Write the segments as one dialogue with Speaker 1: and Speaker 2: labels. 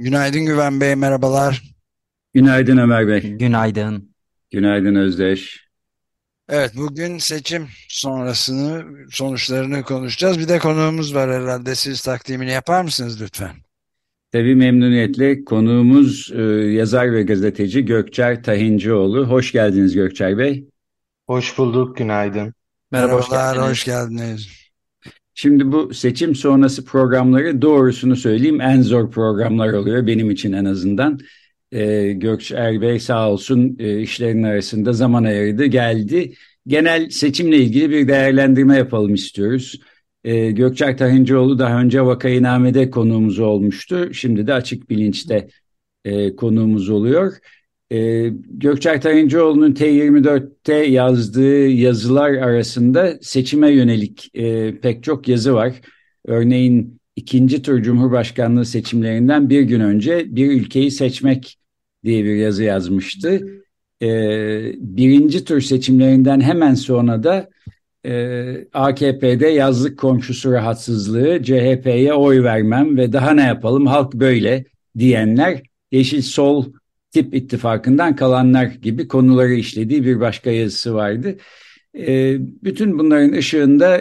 Speaker 1: Günaydın Güven Bey, merhabalar.
Speaker 2: Günaydın Ömer Bey.
Speaker 3: Günaydın.
Speaker 2: Günaydın Özdeş.
Speaker 1: Evet, bugün seçim sonrasını, sonuçlarını konuşacağız. Bir de konuğumuz var herhalde. Siz takdimini yapar mısınız lütfen?
Speaker 2: Tabii memnuniyetle konuğumuz e, yazar ve gazeteci Gökçer Tahincioğlu. Hoş geldiniz Gökçer Bey.
Speaker 3: Hoş bulduk, günaydın.
Speaker 1: Merhabalar, hoş, hoş geldiniz.
Speaker 2: Şimdi bu seçim sonrası programları doğrusunu söyleyeyim en zor programlar oluyor benim için en azından. Ee, Gökçer Bey sağ olsun e, işlerin arasında zaman ayırdı geldi. Genel seçimle ilgili bir değerlendirme yapalım istiyoruz. Ee, Gökçer Tahincioğlu daha önce Vakayiname'de konuğumuz olmuştu. Şimdi de Açık Bilinç'te e, konuğumuz oluyor. Ee, Gökçer Tayıncıoğlu'nun T24'te yazdığı yazılar arasında seçime yönelik e, pek çok yazı var. Örneğin ikinci tur Cumhurbaşkanlığı seçimlerinden bir gün önce bir ülkeyi seçmek diye bir yazı yazmıştı. Ee, birinci tur seçimlerinden hemen sonra da e, AKP'de yazlık komşusu rahatsızlığı, CHP'ye oy vermem ve daha ne yapalım halk böyle diyenler Yeşil Sol tip ittifakından kalanlar gibi konuları işlediği bir başka yazısı vardı. E, bütün bunların ışığında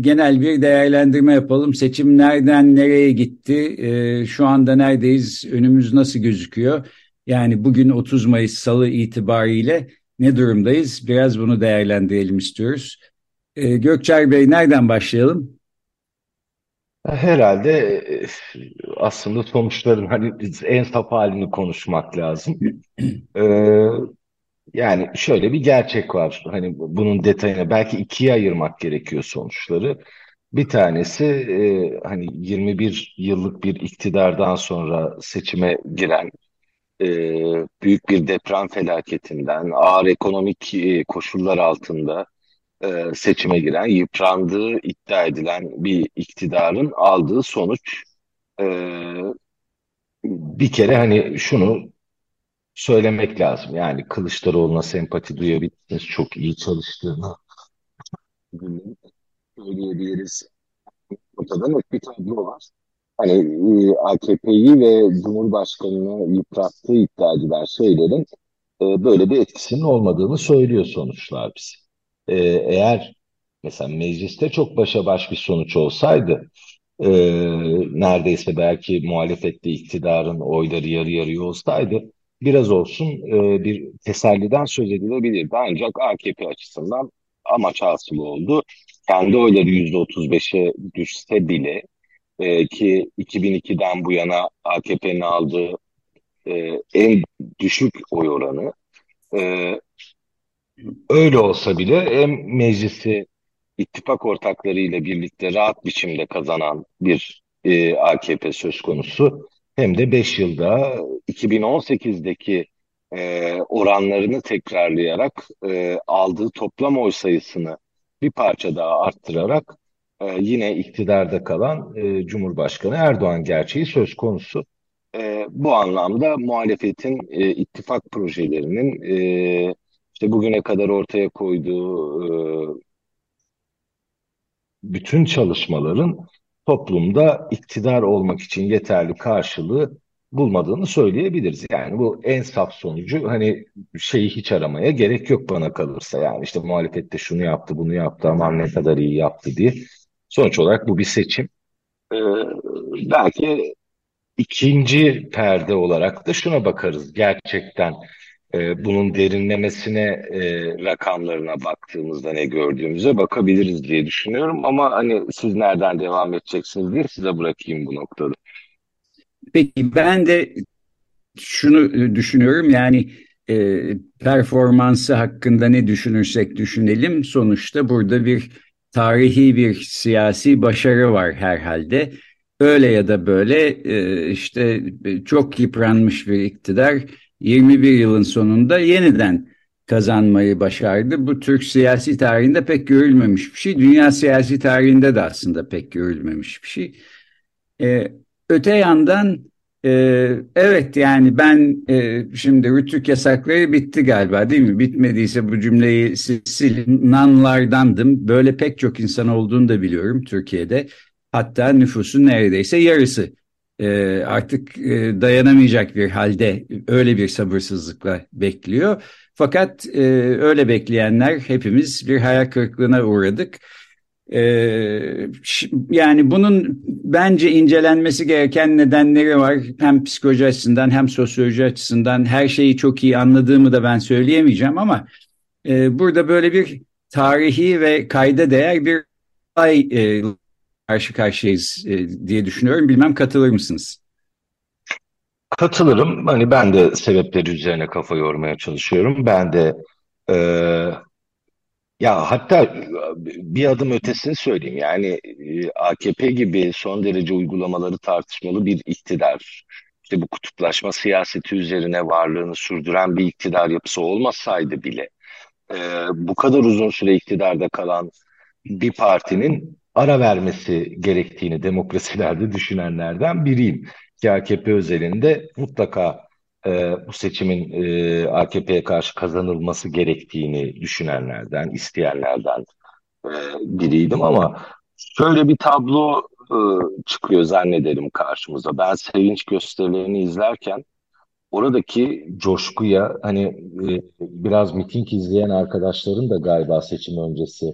Speaker 2: genel bir değerlendirme yapalım. Seçim nereden nereye gitti? E, şu anda neredeyiz? Önümüz nasıl gözüküyor? Yani bugün 30 Mayıs Salı itibariyle ne durumdayız? Biraz bunu değerlendirelim istiyoruz. E, Gökçer Bey nereden başlayalım?
Speaker 3: Herhalde e, aslında sonuçların hani en saf halini konuşmak lazım. Ee, yani şöyle bir gerçek var. Hani bunun detayına belki ikiye ayırmak gerekiyor sonuçları. Bir tanesi e, hani 21 yıllık bir iktidardan sonra seçime giren e, büyük bir deprem felaketinden, ağır ekonomik e, koşullar altında e, seçime giren, yıprandığı iddia edilen bir iktidarın aldığı sonuç e, bir kere hani şunu söylemek lazım. Yani Kılıçdaroğlu'na sempati duyabilirsiniz. Çok iyi çalıştığını söyleyebiliriz. Ortada net bir tablo var. Hani e, AKP'yi ve Cumhurbaşkanı'nı yıprattığı iddia edilen şeylerin e, böyle bir etkisinin olmadığını söylüyor sonuçlar bize e, eğer mesela mecliste çok başa baş bir sonuç olsaydı e, neredeyse belki muhalefette iktidarın oyları yarı yarıya olsaydı biraz olsun e, bir teselliden söz edilebilirdi. Ancak AKP açısından amaç hasıl oldu. Kendi oyları %35'e düşse bile e, ki 2002'den bu yana AKP'nin aldığı e, en düşük oy oranı e, Öyle olsa bile hem meclisi ittifak ortaklarıyla birlikte rahat biçimde kazanan bir e, AKP söz konusu hem de 5 yılda 2018'deki e, oranlarını tekrarlayarak e, aldığı toplam oy sayısını bir parça daha arttırarak e, yine iktidarda kalan e, Cumhurbaşkanı Erdoğan gerçeği söz konusu. E, bu anlamda muhalefetin e, ittifak projelerinin e, işte bugüne kadar ortaya koyduğu e, bütün çalışmaların toplumda iktidar olmak için yeterli karşılığı bulmadığını söyleyebiliriz. Yani bu en saf sonucu hani şeyi hiç aramaya gerek yok bana kalırsa. Yani işte muhalefette şunu yaptı bunu yaptı aman ne kadar iyi yaptı diye. Sonuç olarak bu bir seçim. Ee, belki ikinci perde olarak da şuna bakarız. Gerçekten e, bunun derinlemesine e, rakamlarına baktığımızda ne gördüğümüze bakabiliriz diye düşünüyorum. Ama hani siz nereden devam edeceksiniz diye size bırakayım bu noktada.
Speaker 2: Peki ben de şunu düşünüyorum yani e, performansı hakkında ne düşünürsek düşünelim sonuçta burada bir tarihi bir siyasi başarı var herhalde. öyle ya da böyle e, işte çok yıpranmış bir iktidar 21 yılın sonunda yeniden kazanmayı başardı. Bu Türk siyasi tarihinde pek görülmemiş bir şey. Dünya siyasi tarihinde de aslında pek görülmemiş bir şey. Ee, öte yandan e, evet yani ben e, şimdi rütük yasakları bitti galiba değil mi? Bitmediyse bu cümleyi silinanlardandım. Böyle pek çok insan olduğunu da biliyorum Türkiye'de. Hatta nüfusun neredeyse yarısı e, artık e, dayanamayacak bir halde öyle bir sabırsızlıkla bekliyor. Fakat e, öyle bekleyenler hepimiz bir hayal kırıklığına uğradık. E, yani bunun bence incelenmesi gereken nedenleri var. Hem psikoloji açısından hem sosyoloji açısından her şeyi çok iyi anladığımı da ben söyleyemeyeceğim ama e, burada böyle bir tarihi ve kayda değer bir ay e, karşı karşıyayız e, diye düşünüyorum. Bilmem katılır mısınız?
Speaker 3: Katılırım. Hani ben de sebepleri üzerine kafa yormaya çalışıyorum. Ben de e, ya hatta bir adım ötesini söyleyeyim. Yani e, AKP gibi son derece uygulamaları tartışmalı bir iktidar, işte bu kutuplaşma siyaseti üzerine varlığını sürdüren bir iktidar yapısı olmasaydı bile e, bu kadar uzun süre iktidarda kalan bir partinin ara vermesi gerektiğini demokrasilerde düşünenlerden biriyim. AKP özelinde mutlaka e, bu seçimin e, AKP'ye karşı kazanılması gerektiğini düşünenlerden, isteyenlerden e, biriydim ama şöyle bir tablo e, çıkıyor zannederim karşımıza. Ben sevinç gösterilerini izlerken oradaki coşkuya hani e, biraz miting izleyen arkadaşların da galiba seçim öncesi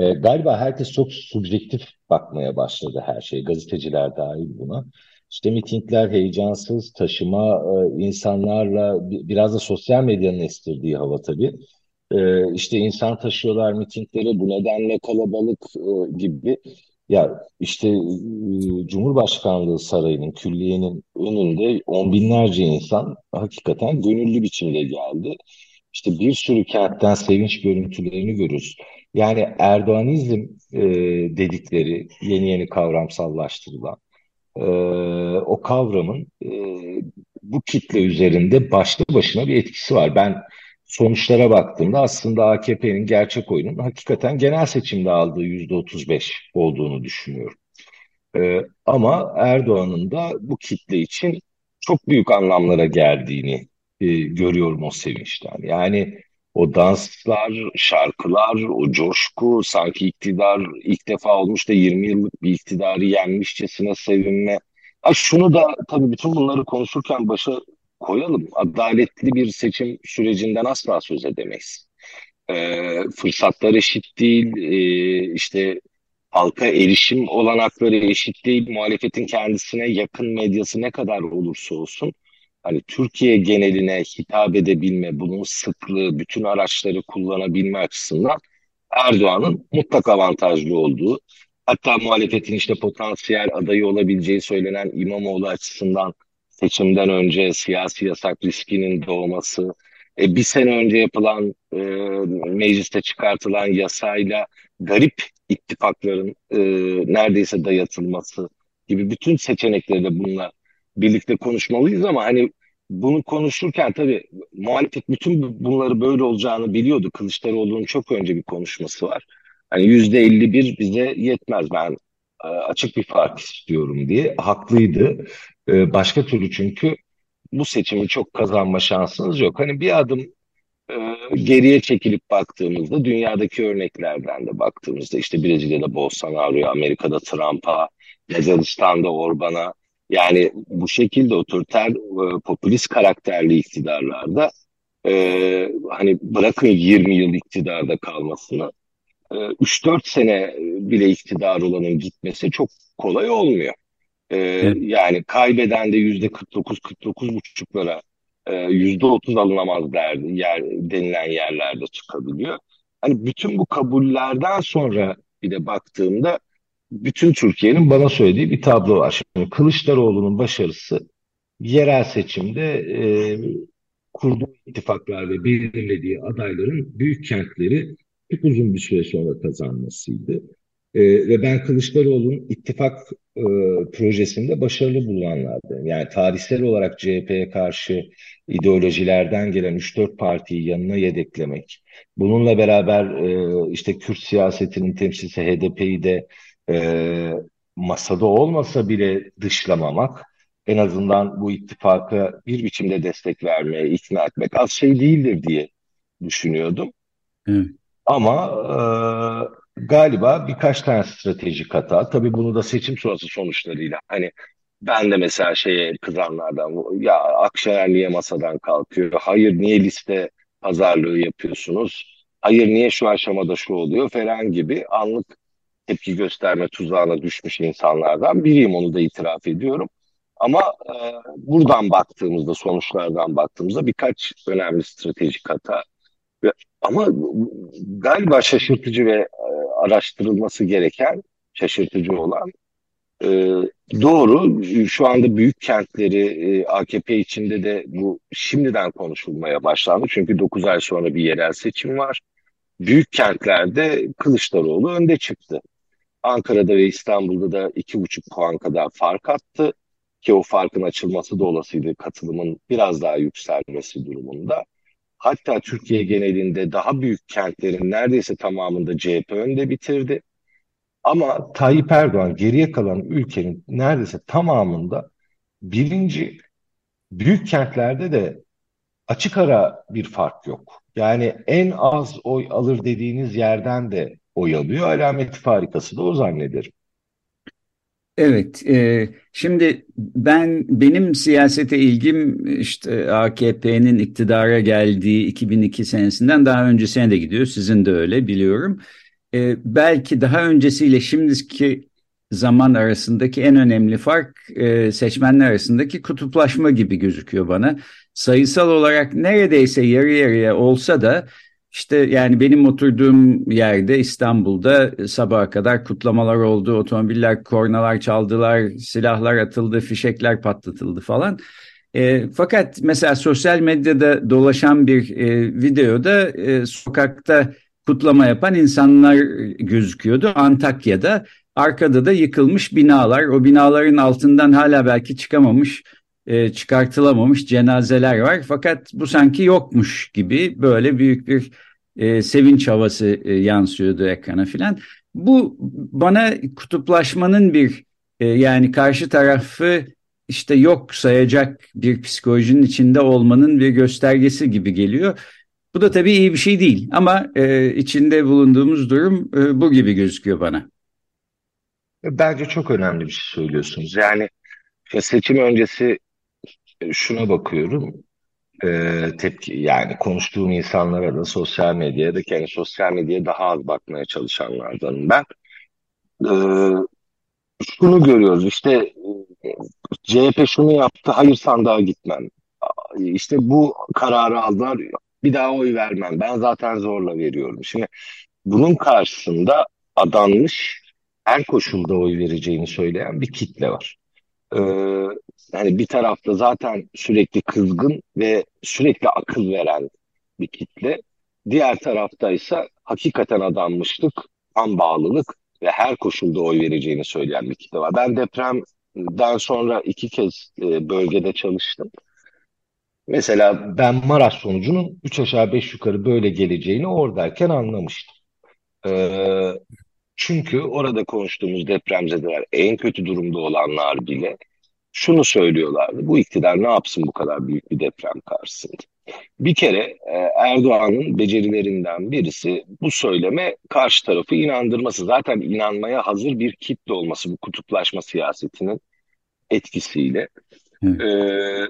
Speaker 3: e, galiba herkes çok subjektif bakmaya başladı her şey. Gazeteciler dahil buna. İşte mitingler heyecansız, taşıma e, insanlarla biraz da sosyal medyanın estirdiği hava tabii. E, işte insan taşıyorlar mitinglere bu nedenle kalabalık e, gibi. Ya işte e, Cumhurbaşkanlığı Sarayı'nın, külliyenin önünde on binlerce insan hakikaten gönüllü biçimde geldi. İşte bir sürü kentten sevinç görüntülerini görürüz. Yani Erdoğanizm e, dedikleri yeni yeni kavramsallaştırılan e, o kavramın e, bu kitle üzerinde başlı başına bir etkisi var. Ben sonuçlara baktığımda aslında AKP'nin gerçek oyunun hakikaten genel seçimde aldığı yüzde 35 olduğunu düşünüyorum. E, ama Erdoğan'ın da bu kitle için çok büyük anlamlara geldiğini e, görüyorum o sevinçten. Yani o danslar, şarkılar, o coşku, sanki iktidar ilk defa olmuş da 20 yıllık bir iktidarı yenmişçesine sevinme. Ha şunu da tabii bütün bunları konuşurken başa koyalım. Adaletli bir seçim sürecinden asla söz edemeyiz. Ee, fırsatlar eşit değil, ee, işte halka erişim olanakları eşit değil, muhalefetin kendisine yakın medyası ne kadar olursa olsun hani Türkiye geneline hitap edebilme, bunun sıklığı, bütün araçları kullanabilme açısından Erdoğan'ın mutlak avantajlı olduğu, hatta muhalefetin işte potansiyel adayı olabileceği söylenen İmamoğlu açısından seçimden önce siyasi yasak riskinin doğması, e, bir sene önce yapılan e, mecliste çıkartılan yasayla garip ittifakların e, neredeyse dayatılması gibi bütün seçenekleri de bununla birlikte konuşmalıyız ama hani bunu konuşurken tabii muhalefet bütün bunları böyle olacağını biliyordu. Kılıçdaroğlu'nun çok önce bir konuşması var. Hani yüzde 51 bize yetmez ben e, açık bir fark istiyorum diye haklıydı. E, başka türlü çünkü bu seçimi çok kazanma şansınız yok. Hani bir adım e, geriye çekilip baktığımızda dünyadaki örneklerden de baktığımızda işte Brezilya'da Bolsonaro'ya, Amerika'da Trump'a, Macaristan'da Orban'a yani bu şekilde otoriter, e, popülist karakterli iktidarlarda e, hani bırakın 20 yıl iktidarda kalmasını e, 3-4 sene bile iktidar olanın gitmesi çok kolay olmuyor. E, evet. Yani kaybeden de yüzde 49-49 buçuklara e, yüzde 30 alınamaz derdi yer, denilen yerlerde çıkabiliyor. Hani bütün bu kabullerden sonra bir de baktığımda bütün Türkiye'nin bana söylediği bir tablo var. Şimdi Kılıçdaroğlu'nun başarısı yerel seçimde e, kurduğu ittifaklar ve belirlediği adayların büyük kentleri çok uzun bir süre sonra kazanmasıydı. E, ve ben Kılıçdaroğlu'nun ittifak e, projesinde başarılı bulunanlardım. Yani tarihsel olarak CHP'ye karşı ideolojilerden gelen 3-4 partiyi yanına yedeklemek, bununla beraber e, işte Kürt siyasetinin temsilcisi HDP'yi de e, masada olmasa bile dışlamamak, en azından bu ittifaka bir biçimde destek vermeye ikna etmek az şey değildir diye düşünüyordum. Evet. Ama e, galiba birkaç tane stratejik hata. Tabii bunu da seçim sonrası sonuçlarıyla. Hani ben de mesela şeye kızanlardan ya Akşener niye masadan kalkıyor? Hayır niye liste pazarlığı yapıyorsunuz? Hayır niye şu aşamada şu oluyor falan gibi anlık tepki gösterme tuzağına düşmüş insanlardan biriyim onu da itiraf ediyorum. Ama e, buradan baktığımızda sonuçlardan baktığımızda birkaç önemli stratejik hata ama galiba şaşırtıcı ve e, araştırılması gereken, şaşırtıcı olan e, doğru şu anda büyük kentleri e, AKP içinde de bu şimdiden konuşulmaya başlandı. Çünkü 9 ay sonra bir yerel seçim var. Büyük kentlerde Kılıçdaroğlu önde çıktı. Ankara'da ve İstanbul'da da iki buçuk puan kadar fark attı ki o farkın açılması da olasıydı katılımın biraz daha yükselmesi durumunda. Hatta Türkiye genelinde daha büyük kentlerin neredeyse tamamında CHP önde bitirdi. Ama Tayyip Erdoğan geriye kalan ülkenin neredeyse tamamında birinci büyük kentlerde de açık ara bir fark yok. Yani en az oy alır dediğiniz yerden de oy alıyor. Alameti farikası da o zannederim.
Speaker 2: Evet, e, şimdi ben benim siyasete ilgim işte AKP'nin iktidara geldiği 2002 senesinden daha öncesine de gidiyor. Sizin de öyle biliyorum. E, belki daha öncesiyle şimdiki zaman arasındaki en önemli fark e, seçmenler arasındaki kutuplaşma gibi gözüküyor bana. Sayısal olarak neredeyse yarı yarıya olsa da işte yani benim oturduğum yerde İstanbul'da sabaha kadar kutlamalar oldu. Otomobiller, kornalar çaldılar, silahlar atıldı, fişekler patlatıldı falan. E, fakat mesela sosyal medyada dolaşan bir e, videoda e, sokakta kutlama yapan insanlar gözüküyordu. Antakya'da arkada da yıkılmış binalar. O binaların altından hala belki çıkamamış e, çıkartılamamış cenazeler var. Fakat bu sanki yokmuş gibi böyle büyük bir e, sevinç havası e, yansıyordu ekrana filan. Bu bana kutuplaşmanın bir e, yani karşı tarafı işte yok sayacak bir psikolojinin içinde olmanın bir göstergesi gibi geliyor. Bu da tabii iyi bir şey değil ama e, içinde bulunduğumuz durum e, bu gibi gözüküyor bana.
Speaker 3: Bence çok önemli bir şey söylüyorsunuz. Yani seçim öncesi şuna bakıyorum. E, tepki yani konuştuğum insanlara da sosyal medyaya da kendi sosyal medyaya daha az bakmaya çalışanlardanım ben. E, şunu görüyoruz işte e, CHP şunu yaptı hayır sandığa gitmem. İşte bu kararı aldılar bir daha oy vermem. Ben zaten zorla veriyorum. Şimdi bunun karşısında adanmış her koşulda oy vereceğini söyleyen bir kitle var. Ee, yani bir tarafta zaten sürekli kızgın ve sürekli akıl veren bir kitle. Diğer tarafta ise hakikaten adanmışlık, an bağlılık ve her koşulda oy vereceğini söyleyen bir kitle var. Ben depremden sonra iki kez e, bölgede çalıştım. Mesela ben Maraş sonucunun üç aşağı beş yukarı böyle geleceğini oradayken anlamıştım. Ee, çünkü orada konuştuğumuz depremzedeler en kötü durumda olanlar bile şunu söylüyorlardı. Bu iktidar ne yapsın bu kadar büyük bir deprem karşısında? Bir kere e, Erdoğan'ın becerilerinden birisi bu söyleme karşı tarafı inandırması. Zaten inanmaya hazır bir kitle olması bu kutuplaşma siyasetinin etkisiyle. Evet. Ee,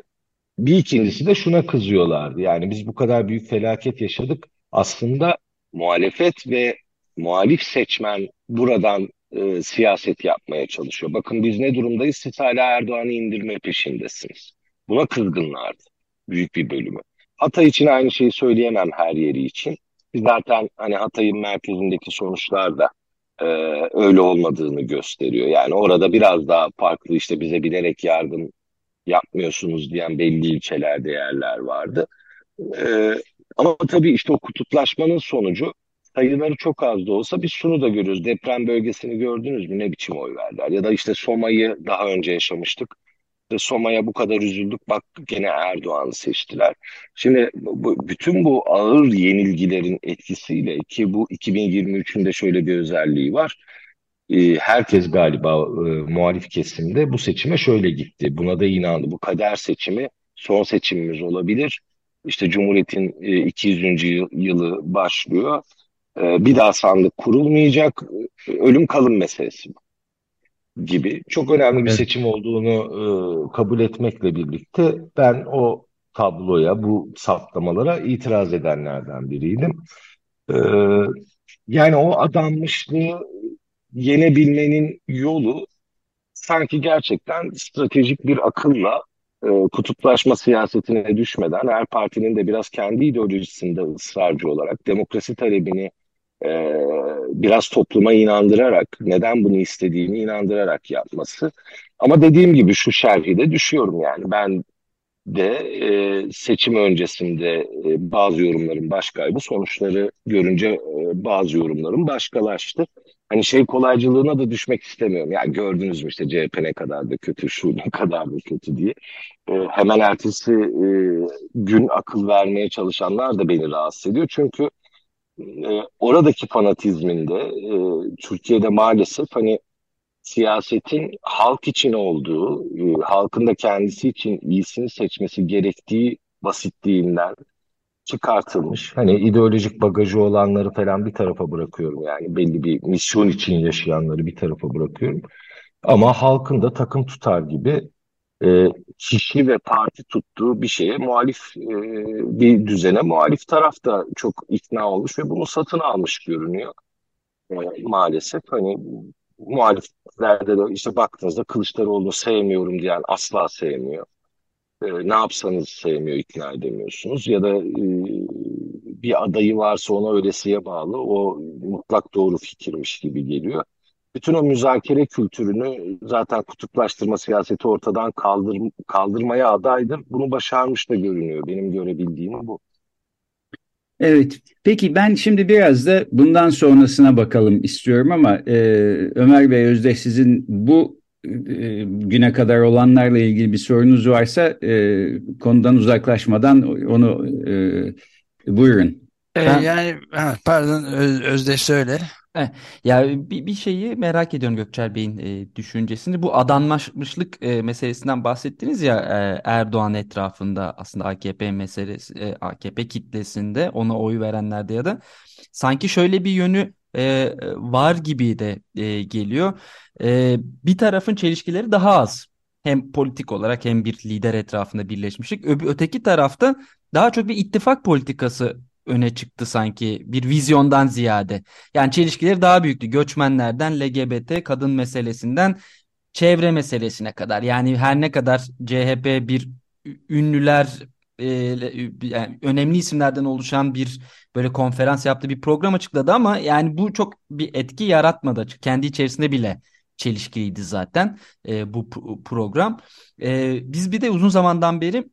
Speaker 3: bir ikincisi de şuna kızıyorlardı. Yani biz bu kadar büyük felaket yaşadık. Aslında muhalefet ve muhalif seçmen buradan e, siyaset yapmaya çalışıyor. Bakın biz ne durumdayız? Siz hala Erdoğan'ı indirme peşindesiniz. Buna kızgınlardı büyük bir bölümü. Hatay için aynı şeyi söyleyemem her yeri için. Biz zaten hani Hatay'ın merkezindeki sonuçlar da e, öyle olmadığını gösteriyor. Yani orada biraz daha farklı işte bize bilerek yardım yapmıyorsunuz diyen belli ilçelerde yerler vardı. E, ama tabii işte o kutuplaşmanın sonucu sayıları çok az da olsa biz şunu da görüyoruz. Deprem bölgesini gördünüz mü? Ne biçim oy verdiler? Ya da işte Soma'yı daha önce yaşamıştık. İşte Soma'ya bu kadar üzüldük. Bak gene Erdoğan'ı seçtiler. Şimdi bu, bütün bu ağır yenilgilerin etkisiyle ki bu 2023'ün de şöyle bir özelliği var. Ee, herkes galiba e, muhalif kesimde bu seçime şöyle gitti. Buna da inandı. Bu kader seçimi son seçimimiz olabilir. İşte Cumhuriyet'in e, 200. yılı başlıyor. E, bir daha sandık kurulmayacak. Ölüm kalım meselesi gibi. Çok önemli bir seçim olduğunu e, kabul etmekle birlikte ben o tabloya, bu saptamalara itiraz edenlerden biriydim. E, yani o adanmışlığı yenebilmenin yolu sanki gerçekten stratejik bir akılla e, kutuplaşma siyasetine düşmeden her partinin de biraz kendi ideolojisinde ısrarcı olarak demokrasi talebini e, biraz topluma inandırarak neden bunu istediğini inandırarak yapması. Ama dediğim gibi şu şerhi de düşüyorum yani ben de e, seçim öncesinde e, bazı yorumların başkaydı sonuçları görünce e, bazı yorumların başkalaştı hani şey kolaycılığına da düşmek istemiyorum. Ya gördünüz mü işte CHP ne kadar da kötü, şu ne kadar da kötü diye. E, hemen ertesi e, gün akıl vermeye çalışanlar da beni rahatsız ediyor. Çünkü e, oradaki fanatizminde e, Türkiye'de maalesef hani siyasetin halk için olduğu, e, halkın da kendisi için iyisini seçmesi gerektiği basitliğinden, çıkartılmış. Hani ideolojik bagajı olanları falan bir tarafa bırakıyorum yani belli bir misyon için yaşayanları bir tarafa bırakıyorum. Ama halkın da takım tutar gibi e, kişi ve parti tuttuğu bir şeye muhalif e, bir düzene muhalif taraf da çok ikna olmuş ve bunu satın almış görünüyor. E, maalesef hani muhaliflerde de işte baktığınızda Kılıçdaroğlu'nu sevmiyorum diyen asla sevmiyor e, ne yapsanız sevmiyor, ikna edemiyorsunuz. Ya da e, bir adayı varsa ona öylesiye bağlı. O mutlak doğru fikirmiş gibi geliyor. Bütün o müzakere kültürünü zaten kutuplaştırma siyaseti ortadan kaldır, kaldırmaya adaydır. Bunu başarmış da görünüyor. Benim görebildiğim bu.
Speaker 2: Evet, peki ben şimdi biraz da bundan sonrasına bakalım istiyorum ama e, Ömer Bey Özdeş sizin bu e, güne kadar olanlarla ilgili bir sorunuz varsa e, konudan uzaklaşmadan onu e, buyurun.
Speaker 1: E, ben, yani pardon Öz, Özdeş söyle.
Speaker 4: Ya bir, bir şeyi merak ediyorum Gökçer Bey'in e, düşüncesini. Bu adanmışlık e, meselesinden bahsettiniz ya e, Erdoğan etrafında aslında AKP meselesi e, AKP kitlesinde ona oy verenlerde ya da sanki şöyle bir yönü e, var gibi de e, geliyor. E, bir tarafın çelişkileri daha az. Hem politik olarak hem bir lider etrafında birleşmişlik. Öteki tarafta daha çok bir ittifak politikası öne çıktı sanki bir vizyondan ziyade. Yani çelişkileri daha büyüktü. Göçmenlerden LGBT kadın meselesinden çevre meselesine kadar. Yani her ne kadar CHP bir ünlüler e, yani önemli isimlerden oluşan bir böyle konferans yaptığı bir program açıkladı ama yani bu çok bir etki yaratmadı. Kendi içerisinde bile çelişkiliydi zaten e, bu program. E, biz bir de uzun zamandan beri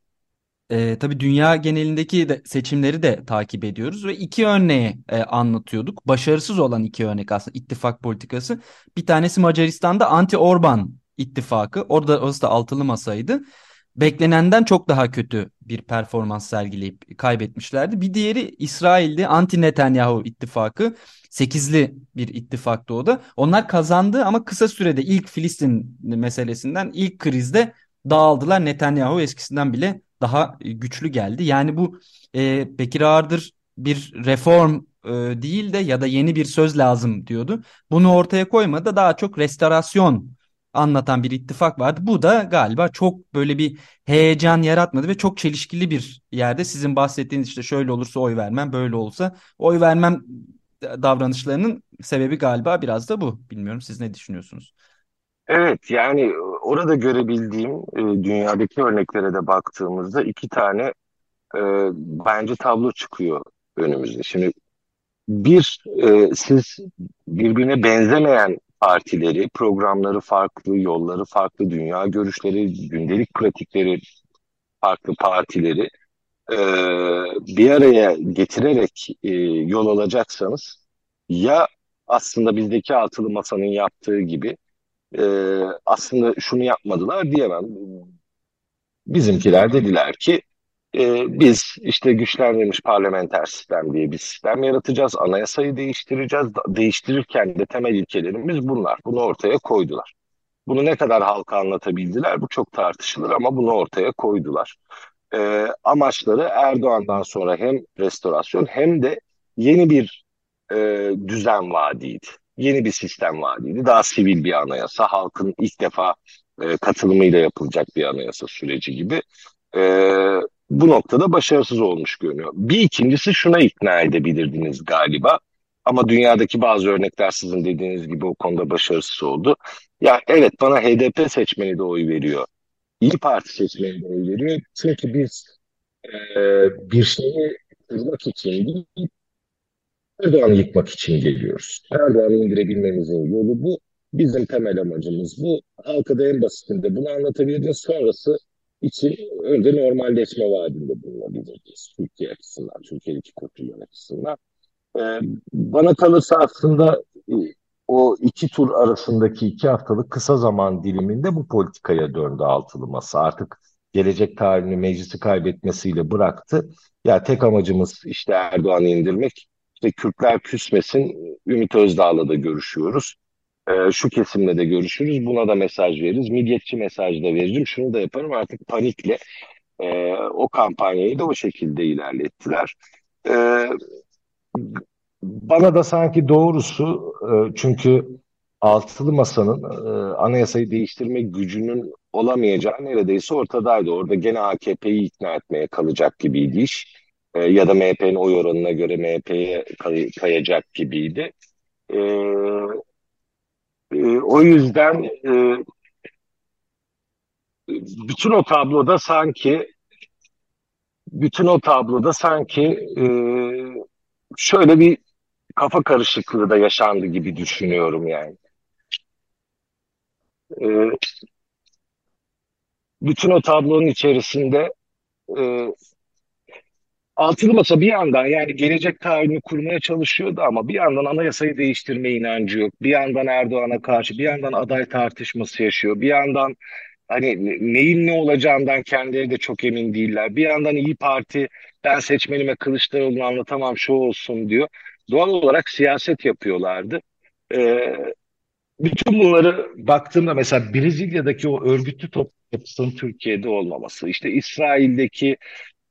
Speaker 4: e, tabii dünya genelindeki de seçimleri de takip ediyoruz ve iki örneği e, anlatıyorduk. Başarısız olan iki örnek aslında ittifak politikası. Bir tanesi Macaristan'da anti-Orban ittifakı. Orada orası da altılı masaydı beklenenden çok daha kötü bir performans sergileyip kaybetmişlerdi. Bir diğeri İsrail'de anti-Netanyahu ittifakı. Sekizli bir ittifaktı o da. Onlar kazandı ama kısa sürede ilk Filistin meselesinden ilk krizde dağıldılar. Netanyahu eskisinden bile daha güçlü geldi. Yani bu e, Bekir Ağırdır bir reform e, değil de ya da yeni bir söz lazım diyordu. Bunu ortaya koymadı daha çok restorasyon anlatan bir ittifak vardı. Bu da galiba çok böyle bir heyecan yaratmadı ve çok çelişkili bir yerde sizin bahsettiğiniz işte şöyle olursa oy vermem, böyle olsa oy vermem davranışlarının sebebi galiba biraz da bu. Bilmiyorum siz ne düşünüyorsunuz?
Speaker 3: Evet yani orada görebildiğim e, dünyadaki örneklere de baktığımızda iki tane e, bence tablo çıkıyor önümüzde. Şimdi bir e, siz birbirine benzemeyen partileri, programları farklı, yolları farklı, dünya görüşleri, gündelik pratikleri farklı partileri e, bir araya getirerek e, yol alacaksanız Ya aslında bizdeki altılı masanın yaptığı gibi e, aslında şunu yapmadılar diyemem. Bizimkiler dediler ki e, biz işte güçlendirilmiş parlamenter sistem diye bir sistem yaratacağız. Anayasayı değiştireceğiz. Değiştirirken de temel ilkelerimiz bunlar. Bunu ortaya koydular. Bunu ne kadar halka anlatabildiler bu çok tartışılır ama bunu ortaya koydular. E, amaçları Erdoğan'dan sonra hem restorasyon hem de yeni bir e, düzen vaadiydi. Yeni bir sistem vaadiydi. Daha sivil bir anayasa, halkın ilk defa e, katılımıyla yapılacak bir anayasa süreci gibi. E, bu noktada başarısız olmuş görünüyor. Bir ikincisi şuna ikna edebilirdiniz galiba. Ama dünyadaki bazı örnekler sizin dediğiniz gibi o konuda başarısız oldu. Ya evet bana HDP seçmeni de oy veriyor. İyi Parti seçmeni de oy veriyor. Çünkü biz e, bir şeyi kırmak için değil, Erdoğan'ı yıkmak için geliyoruz. Erdoğan'ı indirebilmemizin yolu bu. Bizim temel amacımız bu. Halka da en basitinde bunu anlatabiliriz. Sonrası için önce normalleşme vaadinde bulunabiliriz. Türkiye açısından, Türkiye'deki kurtulma açısından. Ee, bana kalırsa aslında e, o iki tur arasındaki iki haftalık kısa zaman diliminde bu politikaya döndü altılı masa. Artık gelecek tarihini meclisi kaybetmesiyle bıraktı. Ya tek amacımız işte Erdoğan'ı indirmek. İşte Kürtler küsmesin. Ümit Özdağ'la da görüşüyoruz. Ee, şu kesimle de görüşürüz. Buna da mesaj veririz. Milliyetçi mesaj da veririm. Şunu da yaparım. Artık panikle e, o kampanyayı da o şekilde ilerlettiler. Ee, bana da sanki doğrusu e, çünkü altılı masanın e, anayasayı değiştirme gücünün olamayacağı neredeyse ortadaydı. Orada gene AKP'yi ikna etmeye kalacak gibiydi iş. E, ya da MHP'nin oy oranına göre MHP'ye kay kayacak gibiydi. E, e, o yüzden e, bütün o tabloda sanki bütün o tabloda sanki e, şöyle bir kafa karışıklığı da yaşandı gibi düşünüyorum yani. E, bütün o tablonun içerisinde e, Altılı Masa bir yandan yani gelecek tarihini kurmaya çalışıyordu ama bir yandan anayasayı değiştirme inancı yok. Bir yandan Erdoğan'a karşı, bir yandan aday tartışması yaşıyor. Bir yandan hani neyin ne olacağından kendileri de çok emin değiller. Bir yandan İyi Parti ben seçmenime Kılıçdaroğlu'nu anlatamam şu olsun diyor. Doğal olarak siyaset yapıyorlardı. Ee, bütün bunları baktığımda mesela Brezilya'daki o örgütlü toplum yapısının Türkiye'de olmaması, işte İsrail'deki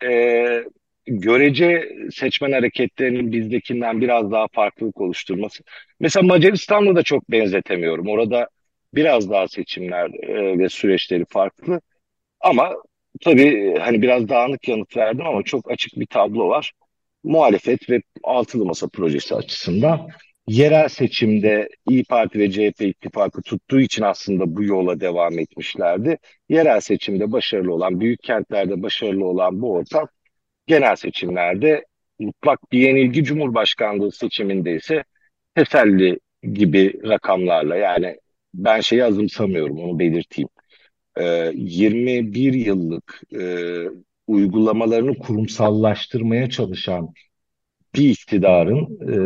Speaker 3: e, görece seçmen hareketlerinin bizdekinden biraz daha farklılık oluşturması. Mesela Macaristan'la da çok benzetemiyorum. Orada biraz daha seçimler e, ve süreçleri farklı. Ama tabii hani biraz dağınık yanıt verdim ama çok açık bir tablo var. Muhalefet ve altılı masa projesi açısından yerel seçimde İyi Parti ve CHP ittifakı tuttuğu için aslında bu yola devam etmişlerdi. Yerel seçimde başarılı olan, büyük kentlerde başarılı olan bu ortam genel seçimlerde mutlak bir yenilgi Cumhurbaşkanlığı seçiminde ise teselli gibi rakamlarla yani ben şeyi azımsamıyorum onu belirteyim. Ee, 21 yıllık e, uygulamalarını kurumsallaştırmaya çalışan bir iktidarın e,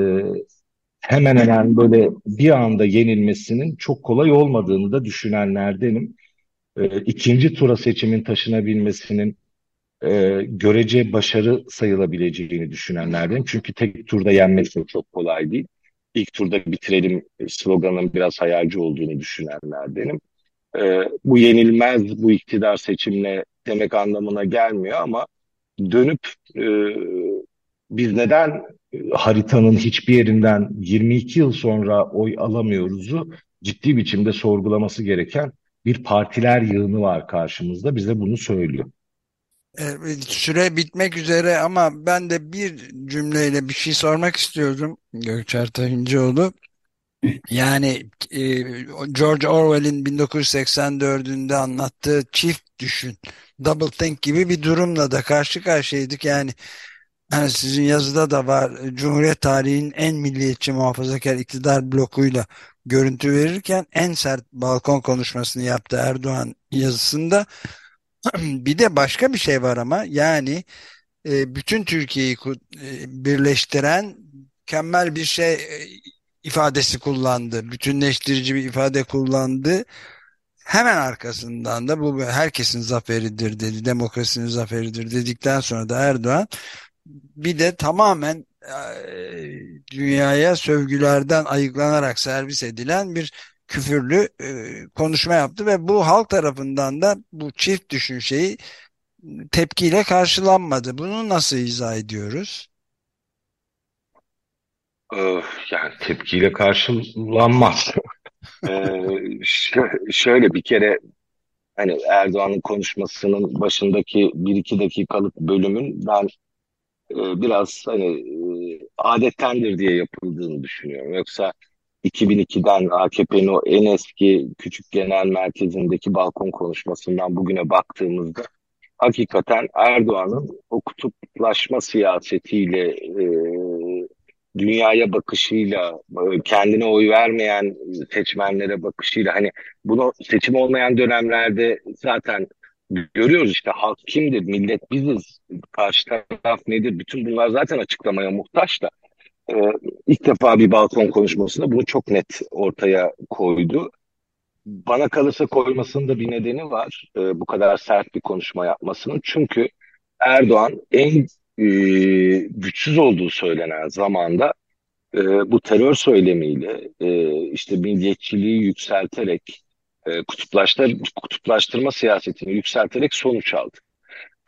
Speaker 3: hemen hemen böyle bir anda yenilmesinin çok kolay olmadığını da düşünenlerdenim. E, ikinci tura seçimin taşınabilmesinin e, görece başarı sayılabileceğini düşünenlerden. Çünkü tek turda yenmek de çok kolay değil. İlk turda bitirelim sloganın biraz hayalci olduğunu düşünenlerdenim. E, bu yenilmez bu iktidar seçimle demek anlamına gelmiyor ama dönüp e, biz neden haritanın hiçbir yerinden 22 yıl sonra oy alamıyoruzu ciddi biçimde sorgulaması gereken bir partiler yığını var karşımızda. Bize bunu söylüyor.
Speaker 1: Süre bitmek üzere ama ben de bir cümleyle bir şey sormak istiyordum Gökçer Tahincioğlu. Yani e, George Orwell'in 1984'ünde anlattığı çift düşün, double think gibi bir durumla da karşı karşıyaydık. Yani hani sizin yazıda da var Cumhuriyet tarihinin en milliyetçi muhafazakar iktidar blokuyla görüntü verirken en sert balkon konuşmasını yaptı Erdoğan yazısında bir de başka bir şey var ama yani e, bütün Türkiye'yi e, birleştiren mükemmel bir şey e, ifadesi kullandı. Bütünleştirici bir ifade kullandı. Hemen arkasından da bu herkesin zaferidir dedi, demokrasinin zaferidir dedikten sonra da Erdoğan bir de tamamen e, dünyaya sövgülerden ayıklanarak servis edilen bir küfürlü e, konuşma yaptı ve bu halk tarafından da bu çift düşün şeyi tepkiyle karşılanmadı. Bunu nasıl izah ediyoruz?
Speaker 3: Yani tepkiyle karşılanmaz. ee, şöyle bir kere hani Erdoğan'ın konuşmasının başındaki bir iki dakikalık bölümün ben e, biraz hani e, adettendir diye yapıldığını düşünüyorum. Yoksa 2002'den AKP'nin o en eski küçük genel merkezindeki balkon konuşmasından bugüne baktığımızda hakikaten Erdoğan'ın o kutuplaşma siyasetiyle e, dünyaya bakışıyla, e, kendine oy vermeyen seçmenlere bakışıyla hani bunu seçim olmayan dönemlerde zaten görüyoruz işte halk kimdir, millet biziz, karşı taraf nedir, bütün bunlar zaten açıklamaya muhtaç da e, ilk defa bir balkon konuşmasında bunu çok net ortaya koydu. Bana kalırsa koymasının da bir nedeni var e, bu kadar sert bir konuşma yapmasının. Çünkü Erdoğan en e, güçsüz olduğu söylenen zamanda e, bu terör söylemiyle e, işte milliyetçiliği yükselterek e, kutuplaştır, kutuplaştırma siyasetini yükselterek sonuç aldı.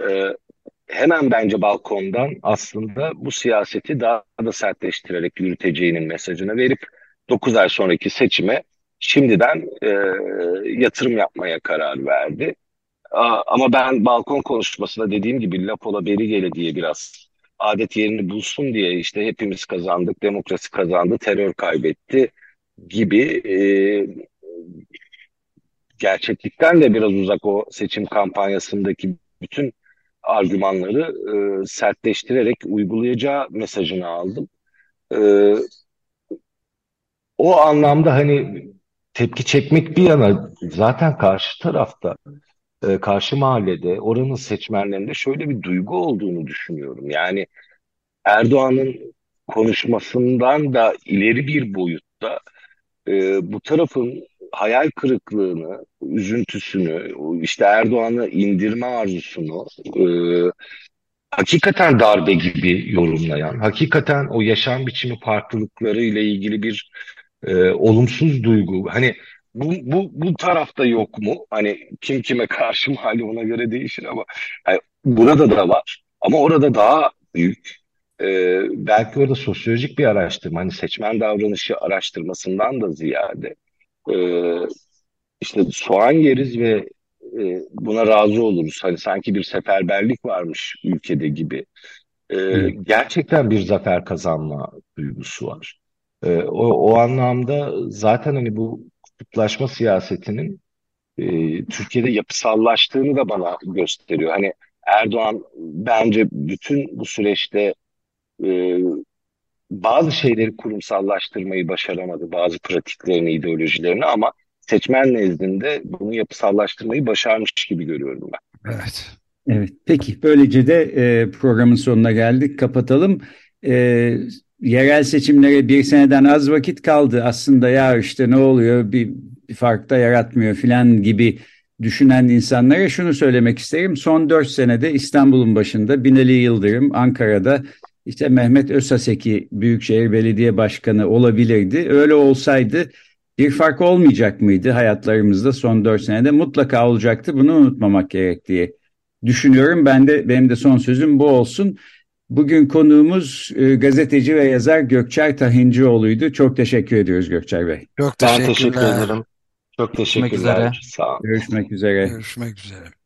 Speaker 3: E, hemen bence balkondan aslında bu siyaseti daha da sertleştirerek yürüteceğinin mesajını verip 9 ay sonraki seçime şimdiden e, yatırım yapmaya karar verdi. Ama ben balkon konuşmasında dediğim gibi Lapola Berigele diye biraz adet yerini bulsun diye işte hepimiz kazandık, demokrasi kazandı, terör kaybetti gibi e, gerçeklikten de biraz uzak o seçim kampanyasındaki bütün argümanları e, sertleştirerek uygulayacağı mesajını aldım. E, o anlamda hani tepki çekmek bir yana zaten karşı tarafta e, karşı mahallede oranın seçmenlerinde şöyle bir duygu olduğunu düşünüyorum. Yani Erdoğan'ın konuşmasından da ileri bir boyutta e, bu tarafın hayal kırıklığını, üzüntüsünü, işte Erdoğan'ı indirme arzusunu e, hakikaten darbe gibi yorumlayan, hakikaten o yaşam biçimi farklılıkları ile ilgili bir e, olumsuz duygu. Hani bu, bu, bu tarafta yok mu? Hani kim kime karşı mı hali ona göre değişir ama yani burada da var. Ama orada daha büyük. Ee, belki orada sosyolojik bir araştırma, hani seçmen davranışı araştırmasından da ziyade e, işte soğan yeriz ve e, buna razı oluruz. Hani sanki bir seferberlik varmış ülkede gibi. E, gerçekten bir zafer kazanma duygusu var. E, o, o anlamda zaten hani bu kutuplaşma siyasetinin e, Türkiye'de yapısallaştığını da bana gösteriyor. Hani Erdoğan bence bütün bu süreçte e, bazı şeyleri kurumsallaştırmayı başaramadı. Bazı pratiklerini, ideolojilerini ama seçmen nezdinde bunu yapısallaştırmayı başarmış gibi görüyorum ben.
Speaker 1: Evet.
Speaker 2: Evet. Peki böylece de e, programın sonuna geldik. Kapatalım. E, yerel seçimlere bir seneden az vakit kaldı. Aslında ya işte ne oluyor bir, bir fark da yaratmıyor filan gibi düşünen insanlara şunu söylemek isterim. Son dört senede İstanbul'un başında Binali Yıldırım, Ankara'da işte Mehmet Özhaseki Büyükşehir Belediye Başkanı olabilirdi. Öyle olsaydı bir fark olmayacak mıydı hayatlarımızda son dört senede? Mutlaka olacaktı. Bunu unutmamak gerek diye düşünüyorum. Ben de benim de son sözüm bu olsun. Bugün konuğumuz e, gazeteci ve yazar Gökçer Tahincioğlu'ydu. Çok teşekkür ediyoruz Gökçer Bey.
Speaker 1: Çok
Speaker 3: teşekkürler. Ben teşekkür ederim. Çok teşekkürler. Görüşmek üzere.
Speaker 2: Görüşmek üzere.
Speaker 1: Görüşmek üzere.